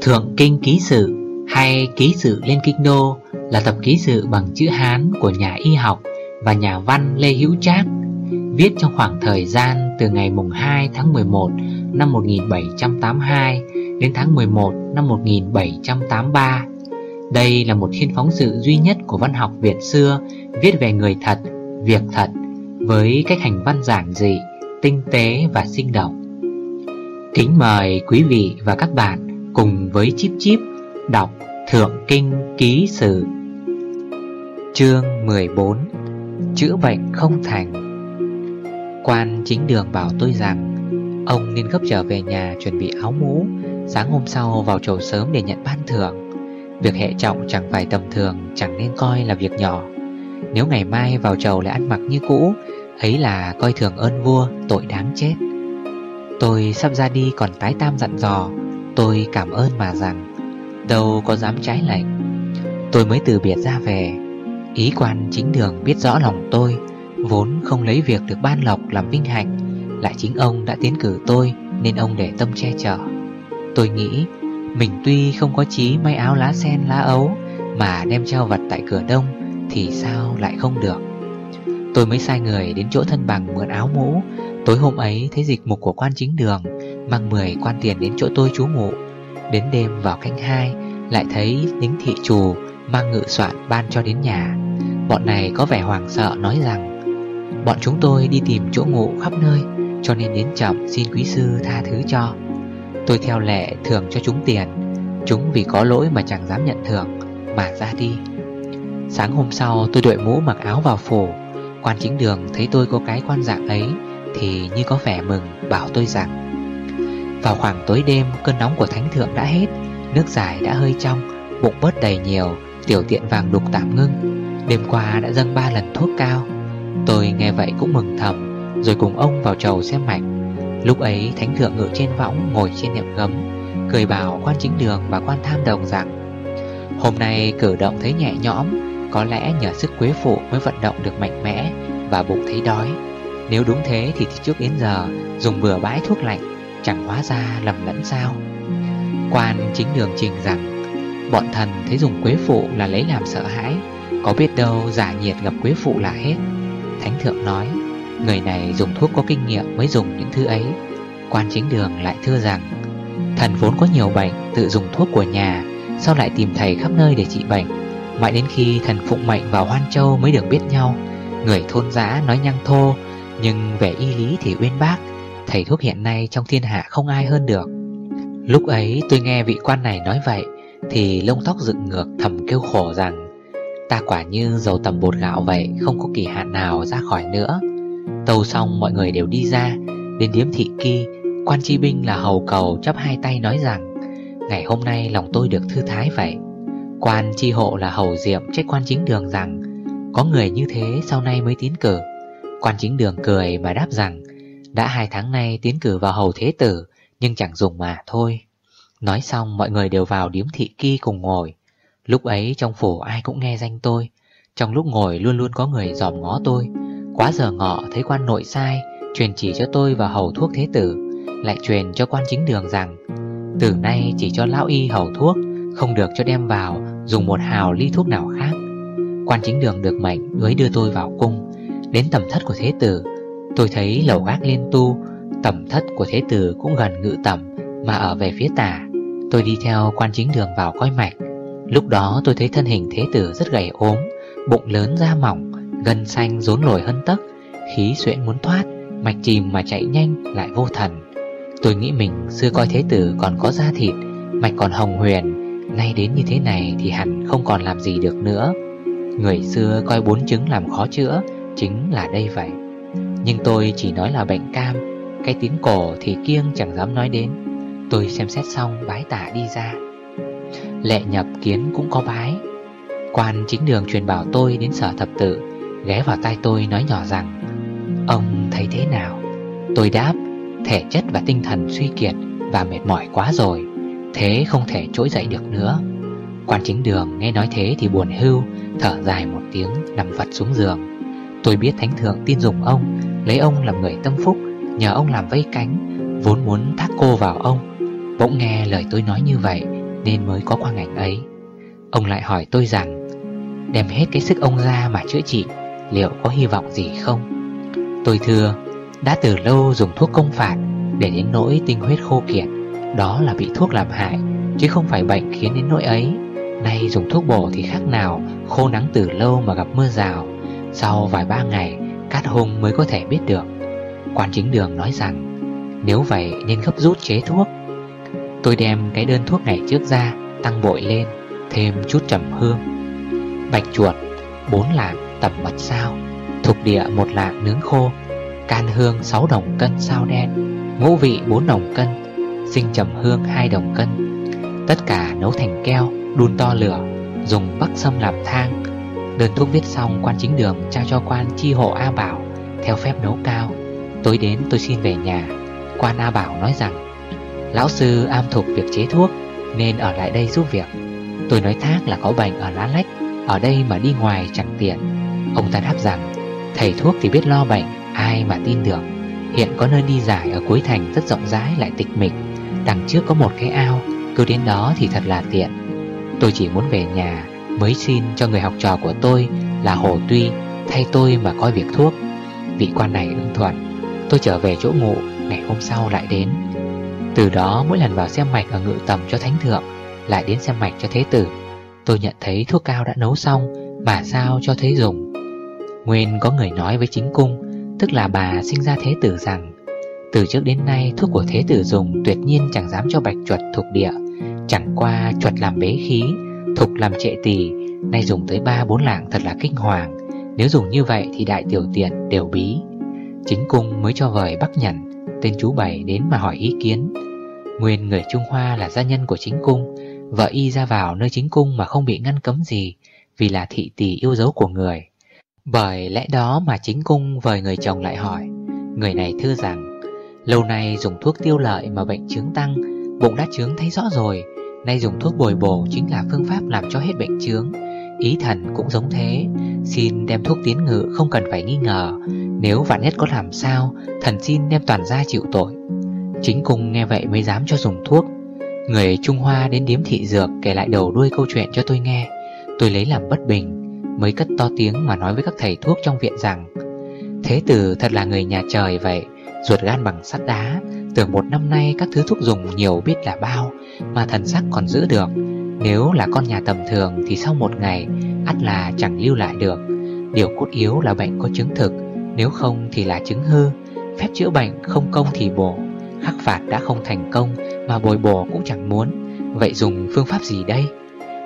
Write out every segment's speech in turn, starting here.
Thượng Kinh Ký Sự hay Ký Sự Lên Kinh Đô là tập ký sự bằng chữ Hán của nhà y học và nhà văn Lê Hữu Trác viết trong khoảng thời gian từ ngày mùng 2 tháng 11 năm 1782 đến tháng 11 năm 1783. Đây là một thiên phóng sự duy nhất của văn học Việt xưa viết về người thật, việc thật với cách hành văn giản dị, tinh tế và sinh động. Kính mời quý vị và các bạn cùng với Chip Chip đọc Thượng Kinh Ký Sử Chương 14 Chữa bệnh không thành. Quan chính đường bảo tôi rằng, Ông nên gấp trở về nhà chuẩn bị áo mũ, Sáng hôm sau vào chầu sớm để nhận ban thưởng. Việc hệ trọng chẳng phải tầm thường, Chẳng nên coi là việc nhỏ. Nếu ngày mai vào chầu lại ăn mặc như cũ, Ấy là coi thường ơn vua, Tội đáng chết. Tôi sắp ra đi còn tái tam dặn dò Tôi cảm ơn mà rằng Đâu có dám trái lệnh Tôi mới từ biệt ra về. Ý quan chính đường biết rõ lòng tôi, Vốn không lấy việc được ban lộc làm vinh hạnh, Lại chính ông đã tiến cử tôi Nên ông để tâm che chở. Tôi nghĩ Mình tuy không có chí may áo lá sen lá ấu Mà đem treo vật tại cửa đông Thì sao lại không được. Tôi mới sai người đến chỗ thân bằng mượn áo mũ. Tối hôm ấy, thấy dịch mục của quan chính đường Mang 10 quan tiền đến chỗ tôi trú ngụ. Đến đêm vào canh hai, Lại thấy lính thị trù Mang ngự soạn ban cho đến nhà. Bọn này có vẻ hoàng sợ nói rằng, Bọn chúng tôi đi tìm chỗ ngủ khắp nơi, Cho nên đến chậm xin quý sư tha thứ cho. Tôi theo lệ thường cho chúng tiền. Chúng vì có lỗi mà chẳng dám nhận thưởng, Mà ra đi. Sáng hôm sau, tôi đội mũ mặc áo vào phủ. Quan chính đường thấy tôi có cái quan dạng ấy, Thì như có vẻ mừng, bảo tôi rằng vào khoảng tối đêm, cơn nóng của thánh thượng đã hết, Nước giải đã hơi trong, Bụng bớt đầy nhiều, Tiểu tiện vàng đục tạm ngưng. Đêm qua đã dâng ba lần thuốc cao. Tôi nghe vậy cũng mừng thầm, Rồi cùng ông vào chầu xem mạch. Lúc ấy, thánh thượng ngự trên võng Ngồi trên niệm gấm, Cười bảo quan chính đường và quan tham đồng rằng, Hôm nay cử động thấy nhẹ nhõm, Có lẽ nhờ sức quế phụ mới vận động được mạnh mẽ Và bụng thấy đói. Nếu đúng thế thì trước đến giờ, Dùng bừa bãi thuốc lạnh. Chẳng hóa ra lầm lẫn sao. Quan chính đường trình rằng, Bọn thần thấy dùng quế phụ là lấy làm sợ hãi, Có biết đâu giả nhiệt gặp quế phụ là hết. Thánh thượng nói, Người này dùng thuốc có kinh nghiệm mới dùng những thứ ấy. Quan chính đường lại thưa rằng, Thần vốn có nhiều bệnh, Tự dùng thuốc của nhà Sau lại tìm thầy khắp nơi để trị bệnh? Mãi đến khi thần phụng mệnh vào Hoan Châu Mới được biết nhau, Người thôn giã nói nhăng thô, Nhưng về y lý thì uyên bác. Thầy thuốc hiện nay trong thiên hạ không ai hơn được. Lúc ấy tôi nghe vị quan này nói vậy, Thì lông tóc dựng ngược thầm kêu khổ rằng, Ta quả như dầu tầm bột gạo vậy, Không có kỳ hạn nào ra khỏi nữa. Tâu xong mọi người đều đi ra, Đến điếm thị kỳ Quan chi binh là hầu cầu chắp hai tay nói rằng, Ngày hôm nay lòng tôi được thư thái vậy. Quan chi hộ là hầu diệm trách quan chính đường rằng, Có người như thế sau nay mới tiến cử. Quan chính đường cười mà đáp rằng đã hai tháng nay tiến cử vào hầu thế tử, Nhưng chẳng dùng mà thôi. Nói xong, mọi người đều vào điếm thị kỳ cùng ngồi. Lúc ấy trong phủ ai cũng nghe danh tôi. Trong lúc ngồi luôn luôn có người dòm ngó tôi. Quá giờ ngọ, thấy quan nội sai, Truyền chỉ cho tôi vào hầu thuốc thế tử. Lại truyền cho quan chính đường rằng, Từ nay chỉ cho lão y hầu thuốc, Không được cho đem vào, Dùng một hào ly thuốc nào khác. Quan chính đường được mệnh, mới đưa tôi vào cung. Đến tầm thất của thế tử Tôi thấy lầu gác lên tu Tầm thất của thế tử cũng gần ngự tầm Mà ở về phía tả Tôi đi theo quan chính đường vào coi mạch. Lúc đó tôi thấy thân hình thế tử rất gầy ốm, Bụng lớn da mỏng, Gân xanh rốn lồi hơn tấc, Khí xuyễn muốn thoát, Mạch chìm mà chạy nhanh lại vô thần. Tôi nghĩ mình xưa coi thế tử còn có da thịt, Mạch còn hồng huyền, Nay đến như thế này thì hẳn không còn làm gì được nữa. Người xưa coi bốn chứng làm khó chữa, Chính là đây vậy. Nhưng tôi chỉ nói là bệnh cam, Cái tiếng cổ thì kiêng chẳng dám nói đến. Tôi xem xét xong, bái tả đi ra. Lệ nhập kiến cũng có bái. Quan chính đường truyền bảo tôi đến sở thập tự, Ghé vào tay tôi nói nhỏ rằng, Ông thấy thế nào? Tôi đáp, Thể chất và tinh thần suy kiệt Và mệt mỏi quá rồi, Thế không thể trỗi dậy được nữa. Quan chính đường nghe nói thế thì buồn hưu, Thở dài một tiếng, nằm vật xuống giường. Tôi biết thánh thượng tin dùng ông Lấy ông làm người tâm phúc, Nhờ ông làm vây cánh, Vốn muốn thác cô vào ông. Bỗng nghe lời tôi nói như vậy, Nên mới có quang ảnh ấy. Ông lại hỏi tôi rằng, Đem hết cái sức ông ra mà chữa trị, Liệu có hy vọng gì không? Tôi thưa, Đã từ lâu dùng thuốc công phạt Để đến nỗi tinh huyết khô kiệt, Đó là bị thuốc làm hại, Chứ không phải bệnh khiến đến nỗi ấy. Nay dùng thuốc bổ thì khác nào, Khô nắng từ lâu mà gặp mưa rào. Sau vài ba ngày Cát hùng mới có thể biết được. Quan chính đường nói rằng, Nếu vậy nên gấp rút chế thuốc. Tôi đem cái đơn thuốc ngày trước ra, Tăng bội lên, Thêm chút trầm hương. Bạch chuột, bốn lạng tẩm mật sao Thục địa một lạng nướng khô, Can hương 6 đồng cân sao đen, Ngũ vị 4 đồng cân, Sinh trầm hương 2 đồng cân. Tất cả nấu thành keo, Đun to lửa, Dùng bắc sâm làm thang Đơn thuốc viết xong quan chính đường Trao cho quan chi hộ A Bảo, Theo phép nấu cao. Tối đến tôi xin về nhà. Quan A Bảo nói rằng, Lão sư am thuộc việc chế thuốc, Nên ở lại đây giúp việc. Tôi nói thác là có bệnh ở lá lách, Ở đây mà đi ngoài chẳng tiện. Ông ta đáp rằng, Thầy thuốc thì biết lo bệnh, Ai mà tin được. Hiện có nơi đi giải ở cuối thành rất rộng rãi lại tịch mịch. Đằng trước có một cái ao, Cứ đến đó thì thật là tiện. Tôi chỉ muốn về nhà. Mới xin cho người học trò của tôi Là Hồ Tuy Thay tôi mà coi việc thuốc. Vị quan này ưng thuận, Tôi trở về chỗ ngủ, Ngày hôm sau lại đến. Từ đó, mỗi lần vào xem mạch ở ngự tầm cho thánh thượng, Lại đến xem mạch cho thế tử. Tôi nhận thấy thuốc cao đã nấu xong, Mà sao cho thế dùng? Nguyên có người nói với chính cung, Tức là bà sinh ra thế tử rằng, Từ trước đến nay thuốc của thế tử dùng Tuyệt nhiên chẳng dám cho bạch chuột thuộc địa, Chẳng qua chuột làm bế khí Thục làm trệ tỳ, Nay dùng tới ba bốn lạng thật là kinh hoàng. Nếu dùng như vậy thì đại tiểu tiện đều bí. Chính cung mới cho vời Bắc Nhẫn, Tên chú Bảy đến mà hỏi ý kiến. Nguyên người Trung Hoa là gia nhân của chính cung, Vợ y ra vào nơi chính cung mà không bị ngăn cấm gì, Vì là thị tỷ yêu dấu của người. Bởi lẽ đó mà chính cung vời người chồng lại hỏi, Người này thưa rằng, Lâu nay dùng thuốc tiêu lợi mà bệnh chứng tăng, Bụng đã trướng thấy rõ rồi Nay dùng thuốc bồi bổ chính là phương pháp làm cho hết bệnh trướng Ý thần cũng giống thế. Xin đem thuốc tiến ngự, không cần phải nghi ngờ. Nếu vạn nhất có làm sao, Thần xin đem toàn gia chịu tội. Chính cung nghe vậy mới dám cho dùng thuốc. Người Trung Hoa đến điếm thị dược Kể lại đầu đuôi câu chuyện cho tôi nghe. Tôi lấy làm bất bình, Mới cất to tiếng mà nói với các thầy thuốc trong viện rằng, Thế tử thật là người nhà trời vậy, Ruột gan bằng sắt đá Tưởng một năm nay các thứ thuốc dùng nhiều biết là bao, Mà thần sắc còn giữ được. Nếu là con nhà tầm thường Thì sau một ngày, ắt là chẳng lưu lại được. Điều cốt yếu là bệnh có chứng thực, Nếu không thì là chứng hư. Phép chữa bệnh không công thì bổ, Khắc phạt đã không thành công Mà bồi bổ cũng chẳng muốn. Vậy dùng phương pháp gì đây?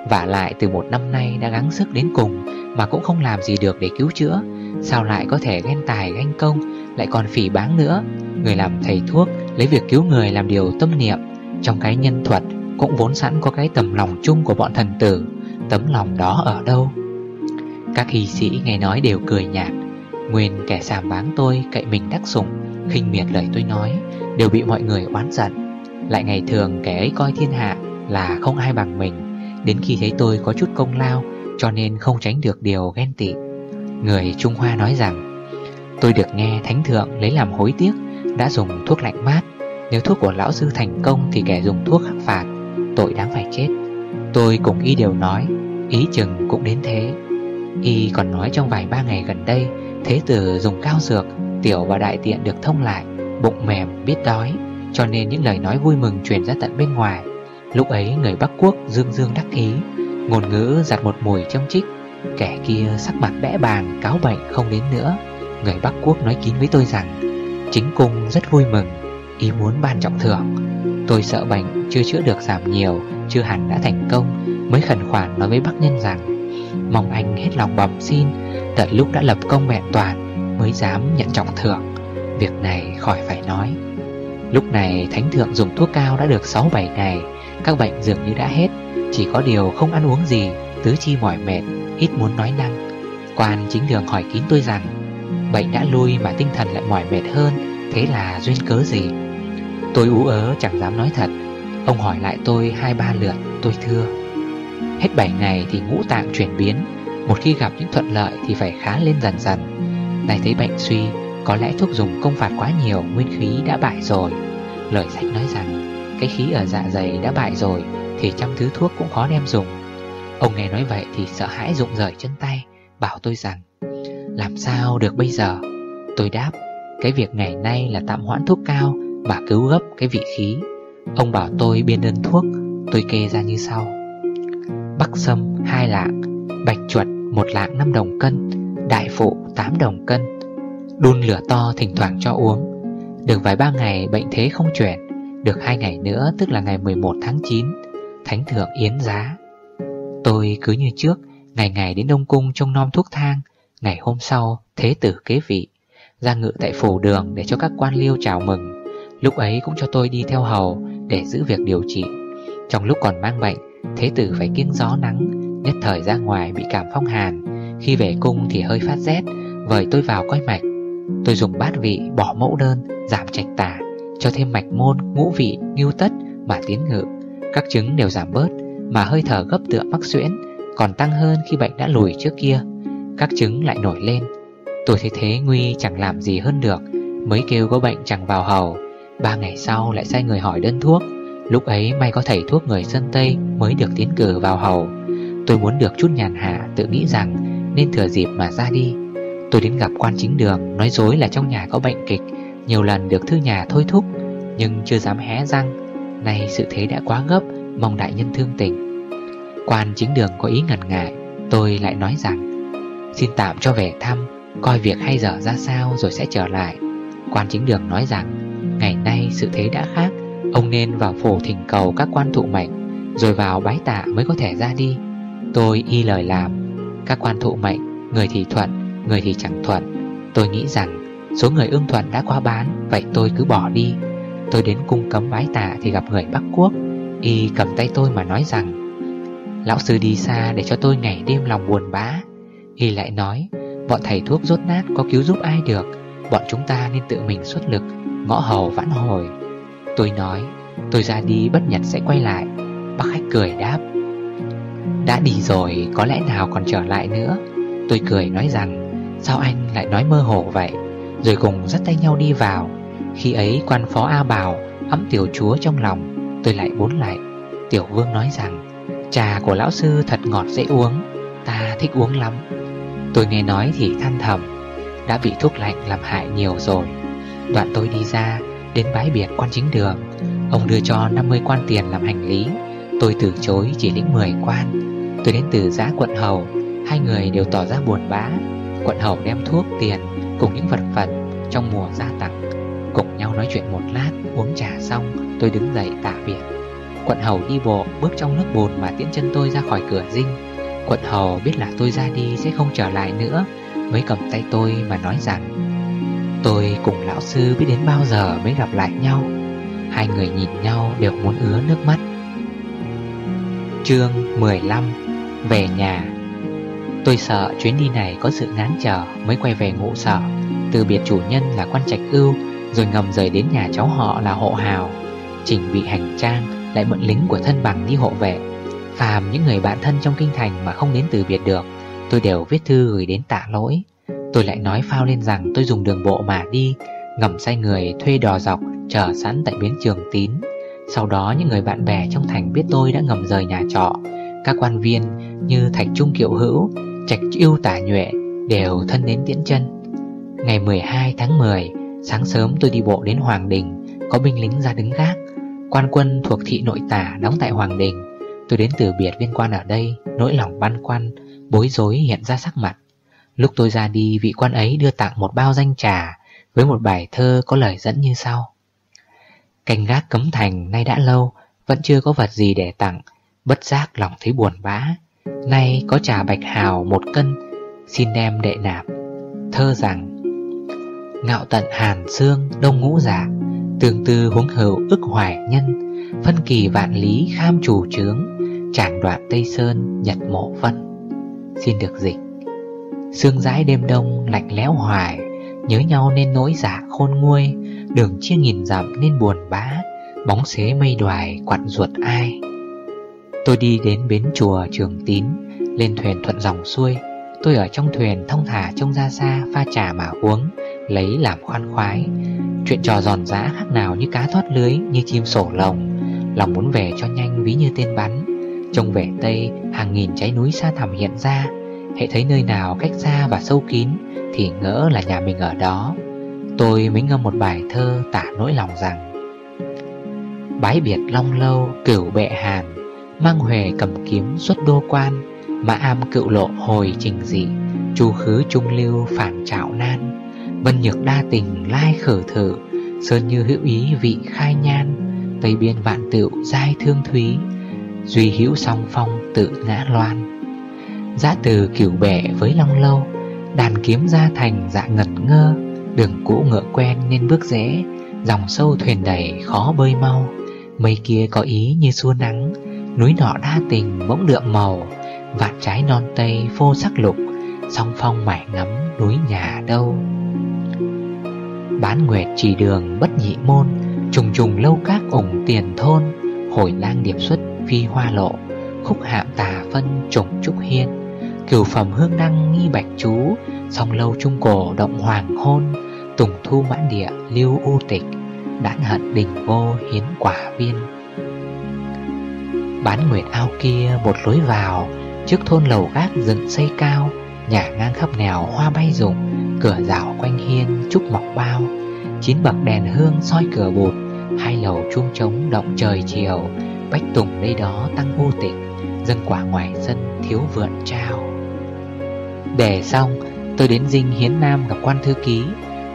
Và lại từ một năm nay đã gắng sức đến cùng Mà cũng không làm gì được để cứu chữa, Sao lại có thể ghen tài ganh công lại còn phỉ báng nữa. Người làm thầy thuốc lấy việc cứu người làm điều tâm niệm. Trong cái nhân thuật cũng vốn sẵn có cái tầm lòng chung của bọn thần tử. Tấm lòng đó ở đâu? Các hy sĩ nghe nói đều cười nhạt. Nguyên kẻ sàm báng tôi cậy mình đắc sủng, khinh miệt lời tôi nói, Đều bị mọi người oán giận. Lại ngày thường kẻ ấy coi thiên hạ là không ai bằng mình. Đến khi thấy tôi có chút công lao, Cho nên không tránh được điều ghen tị. Người Trung Hoa nói rằng Tôi được nghe Thánh Thượng lấy làm hối tiếc, Đã dùng thuốc lạnh mát. Nếu thuốc của lão sư thành công Thì kẻ dùng thuốc khắc phạt, Tội đáng phải chết. Tôi cùng y đều nói, Ý chừng cũng đến thế. Y còn nói trong vài ba ngày gần đây, Thế tử dùng cao dược, Tiểu và đại tiện được thông lại, Bụng mềm, biết đói. Cho nên những lời nói vui mừng truyền ra tận bên ngoài. Lúc ấy người Bắc Quốc dương dương đắc ý, Ngôn ngữ giặt một mùi trong trích, Kẻ kia sắc mặt bẽ bàng, cáo bệnh không đến nữa. Người Bắc Quốc nói kín với tôi rằng, Chính cung rất vui mừng, Ý muốn ban trọng thưởng. Tôi sợ bệnh chưa chữa được giảm nhiều, Chưa hẳn đã thành công, Mới khẩn khoản nói với bác nhân rằng, Mong anh hết lòng bẩm xin, Tận lúc đã lập công vẹn toàn, Mới dám nhận trọng thưởng. Việc này khỏi phải nói. Lúc này thánh thượng dùng thuốc cao đã được 6-7 ngày, Các bệnh dường như đã hết, Chỉ có điều không ăn uống gì, Tứ chi mỏi mệt, Ít muốn nói năng. Quan chính đường hỏi kín tôi rằng Bệnh đã lui mà tinh thần lại mỏi mệt hơn, Thế là duyên cớ gì? Tôi ú ớ chẳng dám nói thật. Ông hỏi lại tôi hai ba lượt, Tôi thưa. Hết 7 ngày thì ngũ tạng chuyển biến. Một khi gặp những thuận lợi thì phải khá lên dần dần. Này thấy bệnh suy, Có lẽ thuốc dùng công phạt quá nhiều, Nguyên khí đã bại rồi. Lời sách nói rằng, Cái khí ở dạ dày đã bại rồi, Thì trăm thứ thuốc cũng khó đem dùng. Ông nghe nói vậy thì sợ hãi rụng rời chân tay, Bảo tôi rằng làm sao được bây giờ? Tôi đáp, Cái việc ngày nay là tạm hoãn thuốc cao và cứu gấp cái vị khí. Ông bảo tôi biên đơn thuốc, Tôi kê ra như sau. Bắc sâm, hai lạng, Bạch chuột, một lạng 5 đồng cân, Đại phụ 8 đồng cân. Đun lửa to thỉnh thoảng cho uống. Được vài ba ngày, bệnh thế không chuyển. Được hai ngày nữa, tức là ngày 11 tháng 9 Thánh thượng yến giá. Tôi cứ như trước, Ngày ngày đến Đông Cung trông nom thuốc thang Ngày hôm sau thế tử kế vị Ra ngự tại phủ đường để cho các quan liêu chào mừng. Lúc ấy cũng cho tôi đi theo hầu Để giữ việc điều trị. Trong lúc còn mang bệnh Thế tử phải kiêng gió nắng Nhất thời ra ngoài bị cảm phong hàn. Khi về cung thì hơi phát rét Vời tôi vào coi mạch. Tôi dùng bát vị bỏ mẫu đơn Giảm trạch tả Cho thêm mạch môn, ngũ vị, ngưu tất Mà tiến ngự. Các chứng đều giảm bớt Mà hơi thở gấp tựa mắc xuyễn Còn tăng hơn khi bệnh đã lùi trước kia. Các chứng lại nổi lên. Tôi thấy thế Nguy chẳng làm gì hơn được, Mới kêu có bệnh chẳng vào hầu. Ba ngày sau lại sai người hỏi đơn thuốc. Lúc ấy may có thầy thuốc người dân Tây Mới được tiến cử vào hầu. Tôi muốn được chút nhàn hạ, Tự nghĩ rằng nên thừa dịp mà ra đi. Tôi đến gặp quan chính đường, Nói dối là trong nhà có bệnh kịch, Nhiều lần được thư nhà thôi thúc, Nhưng chưa dám hé răng. Nay sự thế đã quá gấp, Mong đại nhân thương tình. Quan chính đường có ý ngần ngại, Tôi lại nói rằng Xin tạm cho về thăm, Coi việc hay dở ra sao rồi sẽ trở lại. Quan chính đường nói rằng, Ngày nay sự thế đã khác, Ông nên vào phủ thỉnh cầu các quan thụ mệnh, Rồi vào bái tạ mới có thể ra đi. Tôi y lời làm, Các quan thụ mệnh, Người thì thuận, Người thì chẳng thuận. Tôi nghĩ rằng, Số người ưng thuận đã qua bán, Vậy tôi cứ bỏ đi. Tôi đến cung cấm bái tạ thì gặp người Bắc Quốc, Y cầm tay tôi mà nói rằng, Lão sư đi xa để cho tôi ngày đêm lòng buồn bã. Y lại nói, Bọn thầy thuốc rốt nát có cứu giúp ai được? Bọn chúng ta nên tự mình xuất lực, Ngõ hầu vãn hồi. Tôi nói, Tôi ra đi bất nhật sẽ quay lại. Bác khách cười đáp, Đã đi rồi, có lẽ nào còn trở lại nữa? Tôi cười nói rằng, Sao anh lại nói mơ hồ vậy? Rồi cùng dắt tay nhau đi vào. Khi ấy quan phó A Bảo Ấm tiểu chúa trong lòng, Tôi lại bốn lại. Tiểu vương nói rằng, Trà của lão sư thật ngọt dễ uống, Ta thích uống lắm. Tôi nghe nói thì than thầm Đã bị thuốc lạnh làm hại nhiều rồi. Đoạn tôi đi ra Đến bái biệt quan chính đường. Ông đưa cho 50 quan tiền làm hành lý. Tôi từ chối chỉ lĩnh 10 quan. Tôi đến từ giã quận hầu. Hai người đều tỏ ra buồn bã. Quận hầu đem thuốc, tiền Cùng những vật phẩm trong mùa gia tặng Cùng nhau nói chuyện một lát Uống trà xong tôi đứng dậy tạ biệt. Quận hầu đi bộ bước trong nước bùn Mà tiễn chân tôi ra khỏi cửa dinh. Quận hầu biết là tôi ra đi sẽ không trở lại nữa, Mới cầm tay tôi mà nói rằng, Tôi cùng lão sư biết đến bao giờ mới gặp lại nhau? Hai người nhìn nhau đều muốn ứa nước mắt. Chương 15 Về nhà. Tôi sợ chuyến đi này có sự ngán chờ mới quay về ngụ sở. Từ biệt chủ nhân là quan trạch ưu, Rồi ngầm rời đến nhà cháu họ là hộ hào. Chỉnh bị hành trang, lại mượn lính của thân bằng đi hộ vệ. Phàm những người bạn thân trong kinh thành mà không đến từ biệt được, Tôi đều viết thư gửi đến tạ lỗi. Tôi lại nói phao lên rằng tôi dùng đường bộ mà đi, Ngầm say người, thuê đò dọc, Chờ sẵn tại bến trường tín. Sau đó những người bạn bè trong thành biết tôi đã ngầm rời nhà trọ. Các quan viên như Thạch Trung Kiệu Hữu, Trạch Yêu Tả Nhuệ Đều thân đến tiễn chân. Ngày 12 tháng 10 Sáng sớm tôi đi bộ đến Hoàng Đình, Có binh lính ra đứng gác. Quan quân thuộc thị nội tả đóng tại Hoàng Đình. Tôi đến từ biệt viên quan ở đây, Nỗi lòng băn khoăn, Bối rối hiện ra sắc mặt. Lúc tôi ra đi, vị quan ấy đưa tặng một bao danh trà Với một bài thơ có lời dẫn như sau. Canh gác cấm thành nay đã lâu, Vẫn chưa có vật gì để tặng. Bất giác lòng thấy buồn bã. Nay có trà bạch hào một cân, Xin đem đệ nạp. Thơ rằng, Ngạo tận hàn xương đông ngũ giả Tương tư huống hữu ức hoài nhân Phân kỳ vạn lý kham chủ trướng Tràng đoạn Tây Sơn, nhật mộ phân Xin được dịch. Sương rãi đêm đông, lạnh lẽo hoài, Nhớ nhau nên nỗi giả khôn nguôi, Đường chia nghìn dặm nên buồn bã, Bóng xế mây đoài quặn ruột ai. Tôi đi đến bến chùa Trường Tín, Lên thuyền thuận dòng xuôi. Tôi ở trong thuyền thông thả trông ra xa, Pha trà mà uống, Lấy làm khoan khoái. Chuyện trò giòn giã khác nào như cá thoát lưới, Như chim sổ lồng. Lòng muốn về cho nhanh ví như tên bắn. Trông vẻ Tây, hàng nghìn trái núi xa thẳm hiện ra. Hệ thấy nơi nào cách xa và sâu kín, Thì ngỡ là nhà mình ở đó. Tôi mới ngâm một bài thơ tả nỗi lòng rằng, Bái biệt long lâu, cửu bệ hàn, Mang huề cầm kiếm xuất đô quan Mã am cựu lộ hồi trình dị, Chu khứ trung lưu phản trạo nan. Vân nhược đa tình lai khở thử, Sơn như hữu ý vị khai nhan. Tây biên vạn tựu giai thương thúy, Duy hữu song phong tự ngã loan. Giã từ cửu bẻ với long lâu, Đàn kiếm ra thành dạ ngẩn ngơ, Đường cũ ngựa quen nên bước dễ Dòng sâu thuyền đầy khó bơi mau. Mây kia có ý như xua nắng, Núi nọ đa tình bỗng đượm màu, Vạn trái non tây phô sắc lục, Song phong mải ngắm núi nhà đâu. Bán nguyệt chỉ đường bất nhị môn Trùng trùng lâu các ủng tiền thôn, Hồi lang điệp xuất phi hoa lộ, Khúc hạm tà phân trùng trúc hiên. Cửu phẩm hương đăng nghi bạch chú, Song lâu trung cổ động hoàng hôn, Tùng thu mãn địa lưu u tịch Đãn hận đình vô hiến quả viên. Bán nguyệt ao kia một lối vào, Trước thôn lầu gác dựng xây cao, Nhà ngang khắp nẻo hoa bay rụng, Cửa rào quanh hiên trúc mọc bao. Chín bậc đèn hương soi cửa bụt Hai lầu chuông trống động trời chiều Bách tùng đây đó tăng vô tịch Dân quả ngoài sân thiếu vượn trao. Để xong tôi đến dinh Hiến Nam gặp quan thư ký.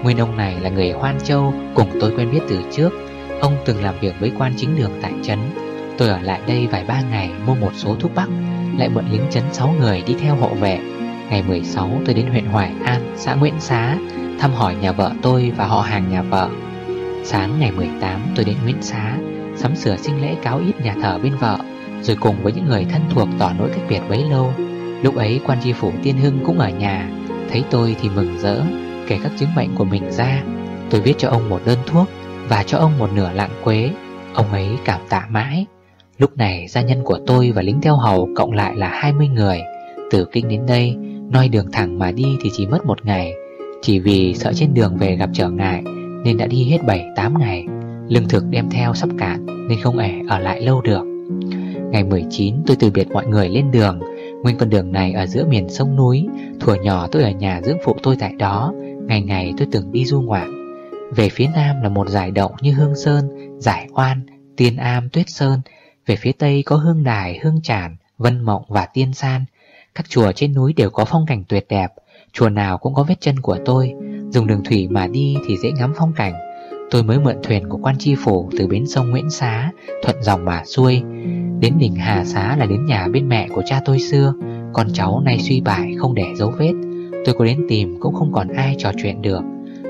Nguyên ông này là người Hoan Châu Cùng tôi quen biết từ trước. Ông từng làm việc với quan chính đường tại trấn. Tôi ở lại đây vài ba ngày mua một số thuốc bắc Lại mượn lính trấn 6 người đi theo hộ vệ. Ngày 16 tôi đến huyện Hoài An, xã Nguyễn Xá Thăm hỏi nhà vợ tôi và họ hàng nhà vợ. Sáng ngày 18 tôi đến Nguyễn Xá, Sắm sửa sinh lễ cáo ít nhà thờ bên vợ, Rồi cùng với những người thân thuộc tỏ nỗi cách biệt bấy lâu. Lúc ấy, quan tri phủ Tiên Hưng cũng ở nhà, Thấy tôi thì mừng rỡ, Kể các chứng bệnh của mình ra. Tôi viết cho ông một đơn thuốc Và cho ông một nửa lạng quế. Ông ấy cảm tạ mãi. Lúc này, gia nhân của tôi và lính theo hầu Cộng lại là 20 người. Từ kinh đến đây, Noi đường thẳng mà đi thì chỉ mất một ngày. Chỉ vì sợ trên đường về gặp trở ngại nên đã đi hết 7-8 ngày. Lương thực đem theo sắp cạn Nên không ẻ ở lại lâu được. Ngày 19 tôi từ biệt mọi người lên đường. Nguyên con đường này ở giữa miền sông núi Thuở nhỏ tôi ở nhà dưỡng phụ tôi tại đó. Ngày ngày tôi từng đi du ngoạn. Về phía nam là một giải động như Hương Sơn Giải Oan, Tiên Am, Tuyết Sơn. Về phía tây có Hương Đài, Hương Tràn, Vân Mộng và Tiên San. Các chùa trên núi đều có phong cảnh tuyệt đẹp. Chùa nào cũng có vết chân của tôi. Dùng đường thủy mà đi thì dễ ngắm phong cảnh. Tôi mới mượn thuyền của quan tri phủ từ bến sông Nguyễn Xá, Thuận dòng mà xuôi. Đến đỉnh Hà Xá là đến nhà bên mẹ của cha tôi xưa. Con cháu nay suy bại không để dấu vết. Tôi có đến tìm cũng không còn ai trò chuyện được.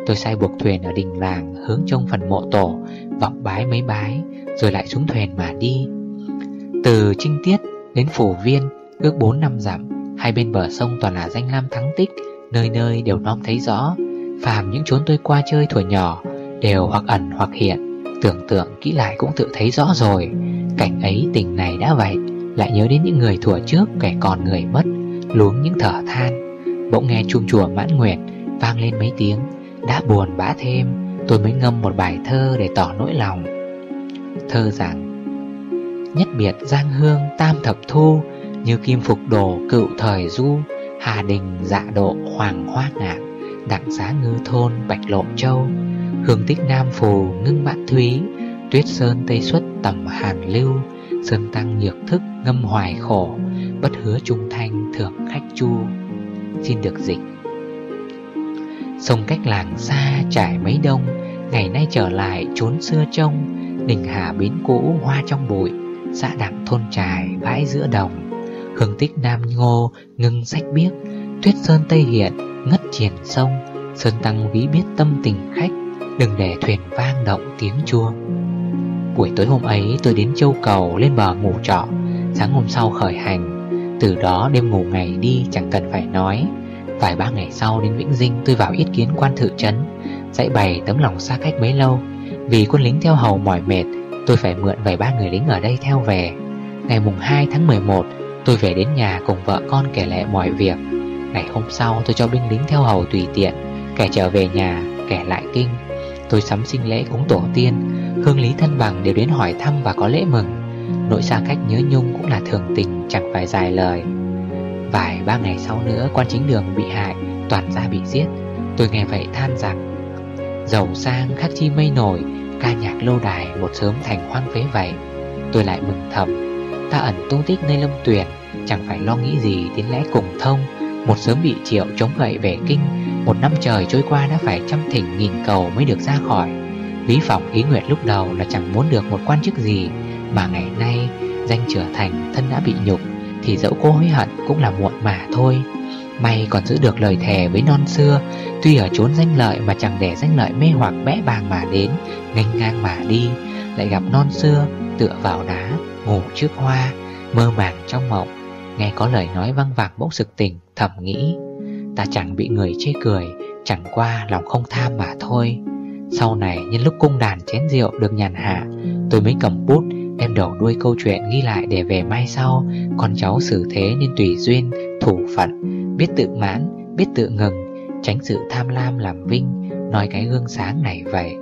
Tôi sai buộc thuyền ở đình làng Hướng trông phần mộ tổ, Vọng bái mấy bái, Rồi lại xuống thuyền mà đi. Từ Trinh Tiết đến Phủ Viên, Ước 4 năm dặm, Hai bên bờ sông toàn là danh lam thắng tích. Nơi nơi đều non thấy rõ. Phàm những chốn tôi qua chơi thuở nhỏ Đều hoặc ẩn hoặc hiện, Tưởng tượng kỹ lại cũng tự thấy rõ rồi. Cảnh ấy, tình này đã vậy, Lại nhớ đến những người thuở trước, kẻ còn người mất, Luống những thở than. Bỗng nghe chuông chùa mãn nguyện Vang lên mấy tiếng, Đã buồn bã thêm, Tôi mới ngâm một bài thơ để tỏ nỗi lòng. Thơ rằng, Nhất biệt giang hương tam thập thu, Như kim phục đồ cựu thời du Hà đình dạ độ hoàng hoa ngạn Đặng giá ngư thôn bạch lộ châu. Hương tích nam phù ngưng mãn thúy, Tuyết sơn tây xuất tầm hàn lưu. Sơn tăng nhược thức ngâm hoài khổ, Bất hứa trung thanh thưởng khách chu. Xin được dịch. Sông cách làng xa trải mấy đông, Ngày nay trở lại trốn xưa trông. Đình hà bến cũ hoa trong bụi, Xã đặng thôn trài bãi giữa đồng. Hương tích nam ngô ngưng sách biếc, Tuyết sơn tây hiện, ngất triển sông, Sơn tăng ví biết tâm tình khách, Đừng để thuyền vang động tiếng chuông. Buổi tối hôm ấy, tôi đến châu cầu lên bờ ngủ trọ. Sáng hôm sau khởi hành, Từ đó đêm ngủ ngày đi chẳng cần phải nói. Vài ba ngày sau đến Vĩnh Dinh, tôi vào ý kiến quan thự trấn Dạy bày tấm lòng xa cách mấy lâu. Vì quân lính theo hầu mỏi mệt, Tôi phải mượn vài ba người lính ở đây theo về. Ngày mùng 2 tháng 11 Tôi về đến nhà cùng vợ con kể lệ mọi việc. Ngày hôm sau tôi cho binh lính theo hầu tùy tiện Kẻ trở về nhà, kẻ lại kinh. Tôi sắm sinh lễ cúng tổ tiên Hương lý thân bằng đều đến hỏi thăm và có lễ mừng. Nỗi xa cách nhớ nhung cũng là thường tình chẳng phải dài lời. Vài ba ngày sau nữa quan chính đường bị hại Toàn gia bị giết. Tôi nghe vậy than rằng Giàu sang khắc chi mây nổi Ca nhạc lâu đài một sớm thành hoang phế vậy. Tôi lại mừng thầm Ta ẩn tung tích nơi lâm tuyển Chẳng phải lo nghĩ gì đến lẽ cùng thông. Một sớm bị triệu chống gậy về kinh, Một năm trời trôi qua đã phải trăm thỉnh nghìn cầu mới được ra khỏi. Lý phỏng ý nguyệt lúc đầu là chẳng muốn được một quan chức gì, Mà ngày nay danh trở thành thân đã bị nhục, Thì dẫu cô hối hận cũng là muộn mà thôi. May còn giữ được lời thề với non xưa, Tuy ở chốn danh lợi mà chẳng để danh lợi mê hoặc bẽ bàng mà đến Nganh ngang mà đi, Lại gặp non xưa tựa vào đá. Ngủ trước hoa Mơ màng trong mộng Nghe có lời nói văng vẳng bỗng sực tỉnh Thầm nghĩ Ta chẳng bị người chê cười Chẳng qua lòng không tham mà thôi. Sau này nhân lúc cung đàn chén rượu được nhàn hạ Tôi mới cầm bút Đem đầu đuôi câu chuyện ghi lại để về mai sau. Con cháu xử thế nên tùy duyên Thủ phận Biết tự mãn, biết tự ngừng Tránh sự tham lam làm vinh Nói cái gương sáng này vậy.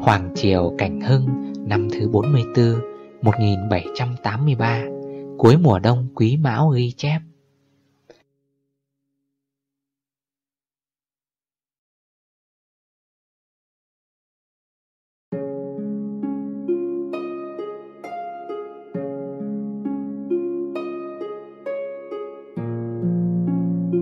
Hoàng Triều Cảnh Hưng Năm thứ 44 1783 Cuối mùa đông Quý Mão ghi chép.